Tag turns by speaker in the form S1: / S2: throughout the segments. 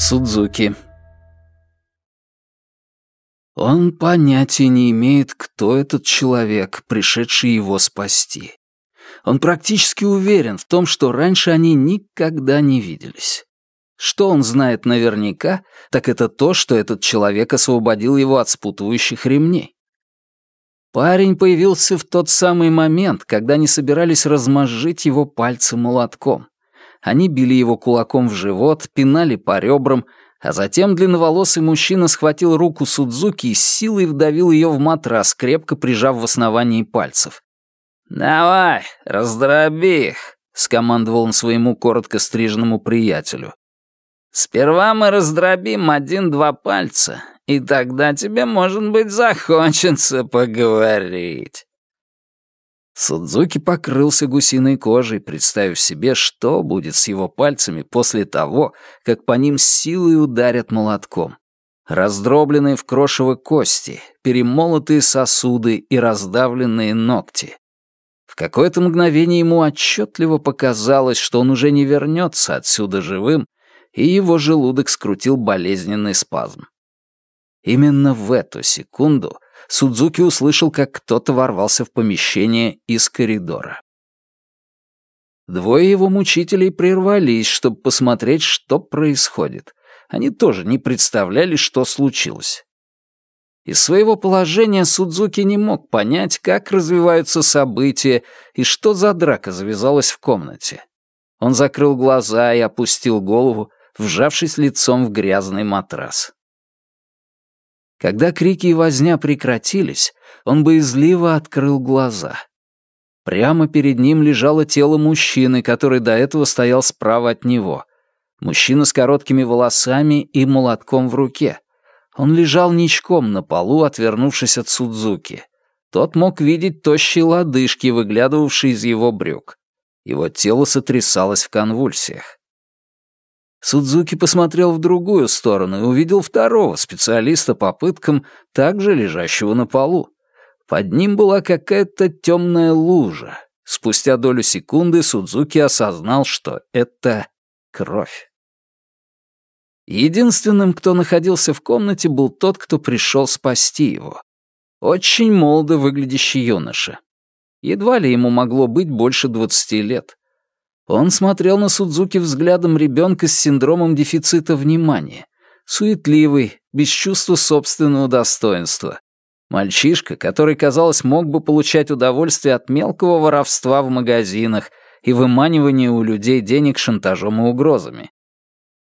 S1: Судзуки. Он понятия не имеет, кто этот человек, пришедший его спасти. Он практически уверен в том, что раньше они никогда не виделись. Что он знает наверняка, так это то, что этот человек освободил его от спутывающих ремней. Парень появился в тот самый момент, когда они собирались размозжить его пальцы молотком. Они били его кулаком в живот, пинали по ребрам, а затем длинноволосый мужчина схватил руку Судзуки и с силой вдавил ее в матрас, крепко прижав в основании пальцев. «Давай, раздроби их», — скомандовал он своему коротко стриженному приятелю. «Сперва мы раздробим один-два пальца, и тогда тебе, может быть, захочется поговорить». Судзуки покрылся гусиной кожей, представив себе, что будет с его пальцами после того, как по ним силой ударят молотком. Раздробленные в крошево кости, перемолотые сосуды и раздавленные ногти. В какое-то мгновение ему отчетливо показалось, что он уже не вернется отсюда живым, и его желудок скрутил болезненный спазм. Именно в эту секунду Судзуки услышал, как кто-то ворвался в помещение из коридора. Двое его мучителей прервались, чтобы посмотреть, что происходит. Они тоже не представляли, что случилось. Из своего положения Судзуки не мог понять, как развиваются события и что за драка завязалась в комнате. Он закрыл глаза и опустил голову, вжавшись лицом в грязный матрас. Когда крики и возня прекратились, он боязливо открыл глаза. Прямо перед ним лежало тело мужчины, который до этого стоял справа от него. Мужчина с короткими волосами и молотком в руке. Он лежал ничком на полу, отвернувшись от Судзуки. Тот мог видеть тощие лодыжки, выглядывавшие из его брюк. Его тело сотрясалось в конвульсиях. Судзуки посмотрел в другую сторону и увидел второго специалиста по пыткам, также лежащего на полу. Под ним была какая-то темная лужа. Спустя долю секунды Судзуки осознал, что это кровь. Единственным, кто находился в комнате, был тот, кто пришел спасти его. Очень молодо выглядящий юноша. Едва ли ему могло быть больше двадцати лет. Он смотрел на Судзуки взглядом ребенка с синдромом дефицита внимания. Суетливый, без чувства собственного достоинства. Мальчишка, который, казалось, мог бы получать удовольствие от мелкого воровства в магазинах и выманивания у людей денег шантажом и угрозами.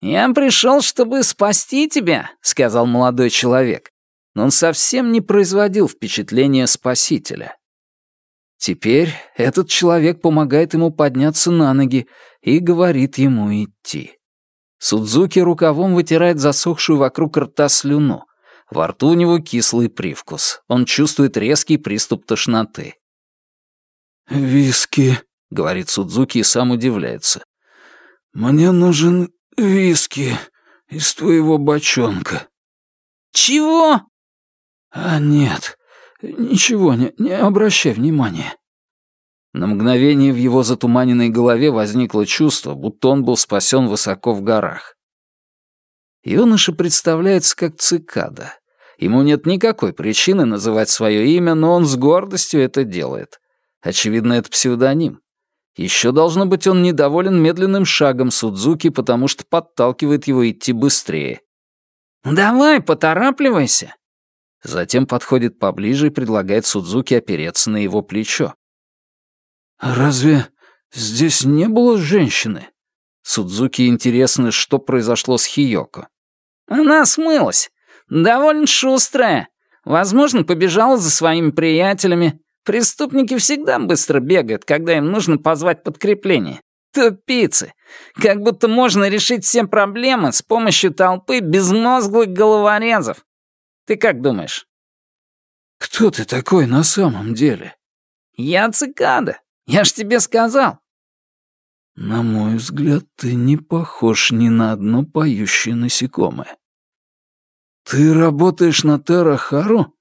S1: «Я пришел, чтобы спасти тебя», — сказал молодой человек. Но он совсем не производил впечатления спасителя. Теперь этот человек помогает ему подняться на ноги и говорит ему идти. Судзуки рукавом вытирает засохшую вокруг рта слюну. Во рту у него кислый привкус. Он чувствует резкий приступ тошноты.
S2: «Виски», — говорит Судзуки и сам удивляется. «Мне нужен виски из твоего бочонка».
S3: «Чего?»
S2: «А нет, «Ничего, не, не обращай внимания».
S1: На мгновение в его затуманенной голове возникло чувство, будто он был спасен высоко в горах. Юноша представляется как цикада. Ему нет никакой причины называть свое имя, но он с гордостью это делает. Очевидно, это псевдоним. Еще должно быть, он недоволен медленным шагом Судзуки, потому что подталкивает его идти быстрее.
S3: «Давай, поторапливайся!»
S1: Затем подходит поближе и предлагает Судзуки опереться на его плечо.
S2: «Разве здесь не было женщины?»
S1: Судзуки интересно, что произошло с Хиёко.
S3: «Она смылась. Довольно шустрая. Возможно, побежала за своими приятелями. Преступники всегда быстро бегают, когда им нужно позвать подкрепление. Тупицы. Как будто можно решить все проблемы с помощью толпы безмозглых головорезов. Ты как думаешь?»
S2: «Кто ты такой на самом деле?»
S3: «Я цикада. Я ж тебе сказал».
S2: «На мой взгляд, ты не похож ни на одно поющее насекомое. Ты работаешь на Террахару?»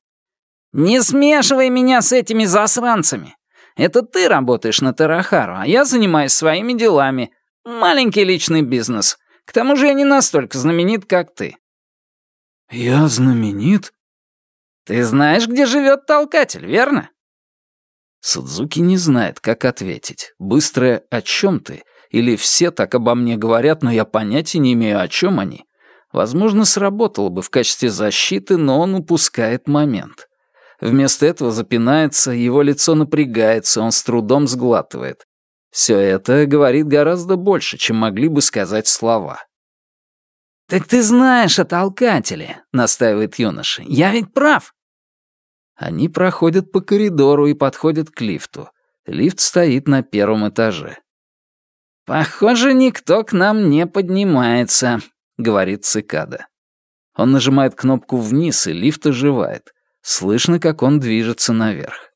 S3: «Не смешивай меня с этими засранцами. Это ты работаешь на Террахару, а я занимаюсь своими делами. Маленький личный бизнес. К тому же я не настолько знаменит, как ты».
S2: «Я знаменит?»
S3: «Ты знаешь, где живет толкатель, верно?»
S1: Судзуки не знает, как ответить. Быстрое «о чем ты?» или «все так обо мне говорят, но я понятия не имею, о чем они», возможно, сработало бы в качестве защиты, но он упускает момент. Вместо этого запинается, его лицо напрягается, он с трудом сглатывает. Все это говорит гораздо больше, чем могли бы сказать слова.
S3: «Так ты знаешь о толкателе», — настаивает юноша. «Я ведь прав».
S1: Они проходят по коридору и подходят к лифту. Лифт стоит на первом этаже.
S3: «Похоже, никто к нам не поднимается», — говорит цикада.
S1: Он нажимает кнопку вниз, и лифт оживает. Слышно, как он движется наверх.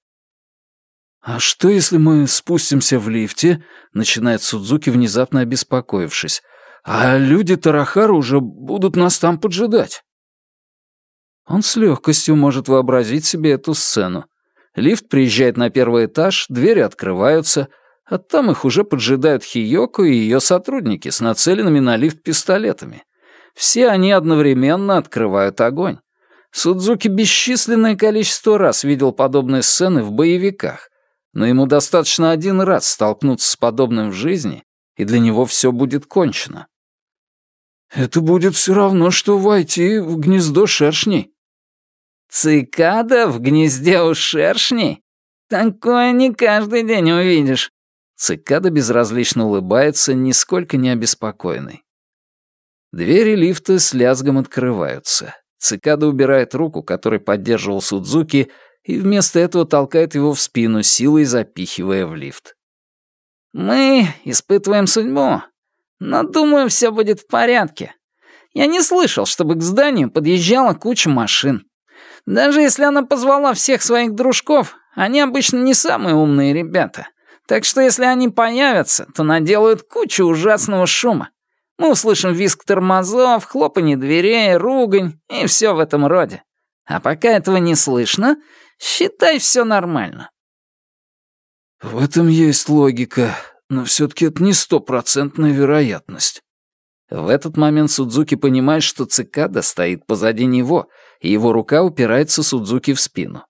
S2: «А что, если мы спустимся в лифте?» — начинает Судзуки, внезапно обеспокоившись. «А люди Тарахара уже будут нас там поджидать».
S1: Он с легкостью может вообразить себе эту сцену. Лифт приезжает на первый этаж, двери открываются, а там их уже поджидают Хиёко и ее сотрудники с нацеленными на лифт пистолетами. Все они одновременно открывают огонь. Судзуки бесчисленное количество раз видел подобные сцены в боевиках, но ему достаточно один раз столкнуться с подобным в жизни, и для него все будет кончено.
S2: «Это будет все равно, что войти в гнездо шершней».
S3: «Цикада в гнезде у шершней? Такое не каждый день увидишь».
S1: Цикада безразлично улыбается, нисколько не обеспокоенный. Двери лифта с лязгом открываются. Цикада убирает руку, которой поддерживал Судзуки, и вместо этого толкает его в спину, силой запихивая в лифт.
S3: «Мы испытываем судьбу, но, думаю, все будет в порядке. Я не слышал, чтобы к зданию подъезжала куча машин. Даже если она позвала всех своих дружков, они обычно не самые умные ребята. Так что если они появятся, то наделают кучу ужасного шума. Мы услышим визг тормозов, хлопанье дверей, ругань и все в этом роде. А пока этого не слышно, считай все нормально.
S2: В этом есть логика, но все-таки это не стопроцентная вероятность.
S1: В этот момент Судзуки понимает, что цикада стоит позади него, и его рука упирается Судзуки в спину.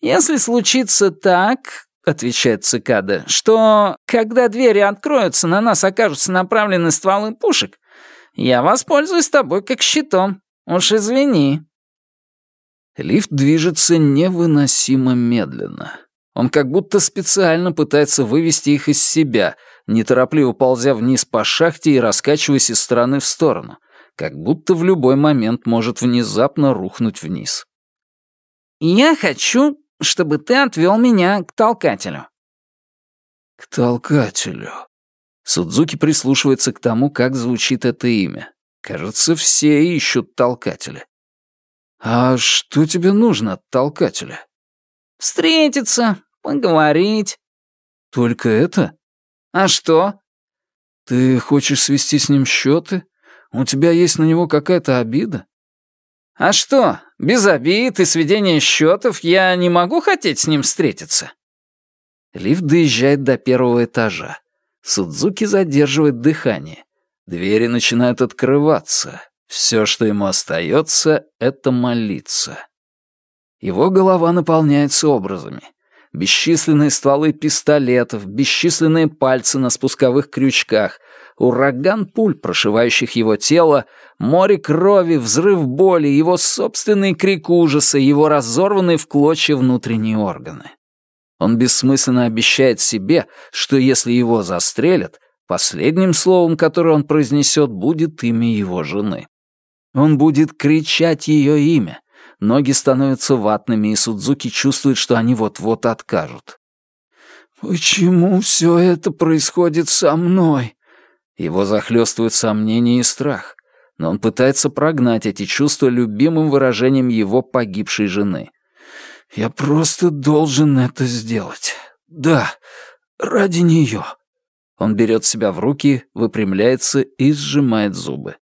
S3: «Если случится так, отвечает цикада, что когда двери откроются, на нас окажутся направлены стволы пушек, я воспользуюсь тобой как щитом. Уж извини.
S1: Лифт движется невыносимо медленно. Он как будто специально пытается вывести их из себя, неторопливо ползя вниз по шахте и раскачиваясь из стороны в сторону, как будто в любой момент может внезапно рухнуть вниз.
S3: «Я хочу чтобы ты отвел меня к толкателю».
S2: «К толкателю».
S1: Судзуки прислушивается к тому, как звучит это имя. Кажется, все ищут толкателя.
S2: «А что тебе нужно от толкателя?»
S3: «Встретиться, поговорить».
S2: «Только это?»
S3: «А что?»
S2: «Ты хочешь свести с ним счеты? У тебя есть на него какая-то обида?»
S3: «А что, без обид и сведения счетов я не могу хотеть с ним встретиться?»
S1: Лифт доезжает до первого этажа. Судзуки задерживает дыхание. Двери начинают открываться. Все, что ему остается, это молиться. Его голова наполняется образами. Бесчисленные стволы пистолетов, бесчисленные пальцы на спусковых крючках, ураган пуль, прошивающих его тело, море крови, взрыв боли, его собственный крик ужаса, его разорванные в клочья внутренние органы. Он бессмысленно обещает себе, что если его застрелят, последним словом, которое он произнесет, будет имя его жены. Он будет кричать ее имя. Ноги становятся ватными, и Судзуки чувствует, что они вот-вот откажут.
S2: «Почему все это происходит со мной?»
S1: Его захлестывают сомнения и страх, но он пытается прогнать эти чувства любимым выражением его погибшей жены.
S2: «Я просто должен это сделать. Да, ради нее».
S1: Он берет себя в руки, выпрямляется и сжимает зубы.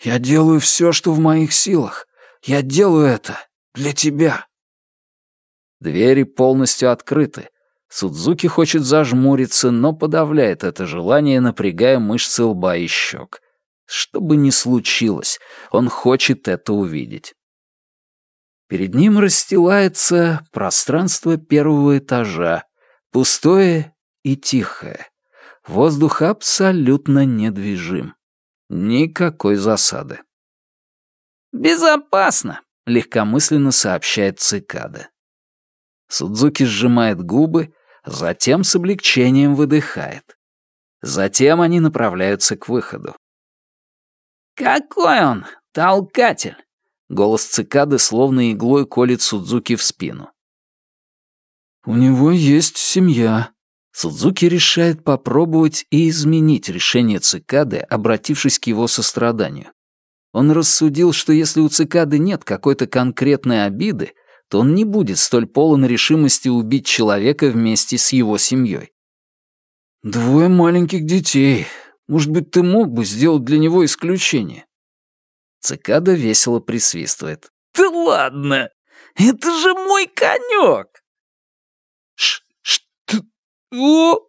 S2: «Я делаю все, что в моих силах. Я делаю это для тебя».
S1: Двери полностью открыты, Судзуки хочет зажмуриться, но подавляет это желание, напрягая мышцы лба и щек. Что бы ни случилось, он хочет это увидеть. Перед ним расстилается пространство первого этажа, пустое и тихое. Воздух абсолютно недвижим. Никакой засады.
S3: «Безопасно», —
S1: легкомысленно сообщает цикада. Судзуки сжимает губы, затем с облегчением выдыхает. Затем они направляются к выходу.
S3: «Какой он, толкатель!»
S1: Голос цикады словно иглой колет Судзуки в спину.
S2: «У него есть семья».
S1: Судзуки решает попробовать и изменить решение цикады, обратившись к его состраданию. Он рассудил, что если у цикады нет какой-то конкретной обиды, то он не будет столь полон решимости убить человека вместе с его семьей.
S2: «Двое маленьких детей. Может быть, ты мог бы сделать для него исключение?»
S1: Цикада весело присвистывает.
S3: «Да ладно! Это же мой конек!»
S2: Ш «Что? О!»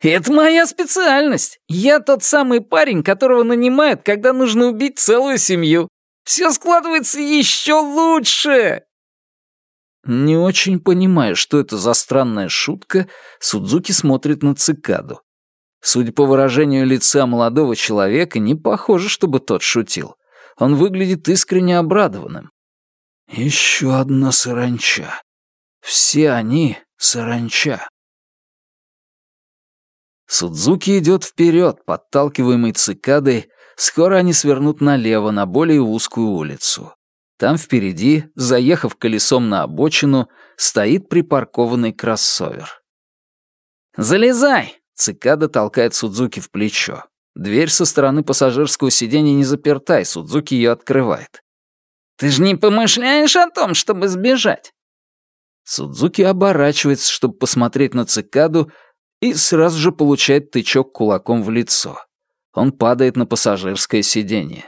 S3: «Это моя специальность. Я тот самый парень, которого нанимают, когда нужно убить целую семью. Все складывается еще лучше!»
S1: Не очень понимая, что это за странная шутка, Судзуки смотрит на цикаду. Судя по выражению лица молодого человека, не похоже, чтобы тот шутил. Он выглядит искренне обрадованным.
S2: «Еще одна саранча. Все они саранча».
S1: Судзуки идет вперед, подталкиваемый цикадой. Скоро они свернут налево, на более узкую улицу. Там впереди, заехав колесом на обочину, стоит припаркованный кроссовер.
S3: «Залезай!»
S1: — цикада толкает Судзуки в плечо. Дверь со стороны пассажирского сиденья не заперта, и Судзуки ее открывает.
S3: «Ты же не помышляешь о том, чтобы сбежать?»
S1: Судзуки оборачивается, чтобы посмотреть на цикаду, и сразу же получает тычок кулаком в лицо. Он падает на пассажирское сиденье.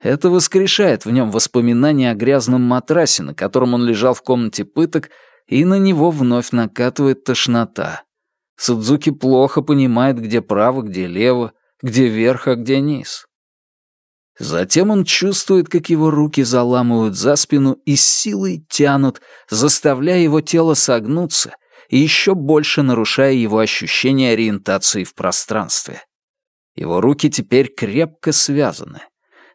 S1: Это воскрешает в нем воспоминания о грязном матрасе, на котором он лежал в комнате пыток, и на него вновь накатывает тошнота. Судзуки плохо понимает, где право, где лево, где верх, а где низ. Затем он чувствует, как его руки заламывают за спину и силой тянут, заставляя его тело согнуться и еще больше нарушая его ощущение ориентации в пространстве. Его руки теперь крепко связаны.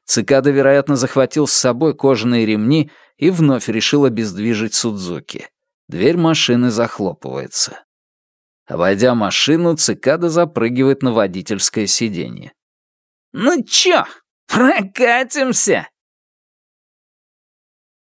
S1: Цикада, вероятно, захватил с собой кожаные ремни и вновь решил обездвижить Судзуки. Дверь машины захлопывается. Обойдя машину, цикада запрыгивает на водительское сиденье.
S3: «Ну чё, прокатимся?»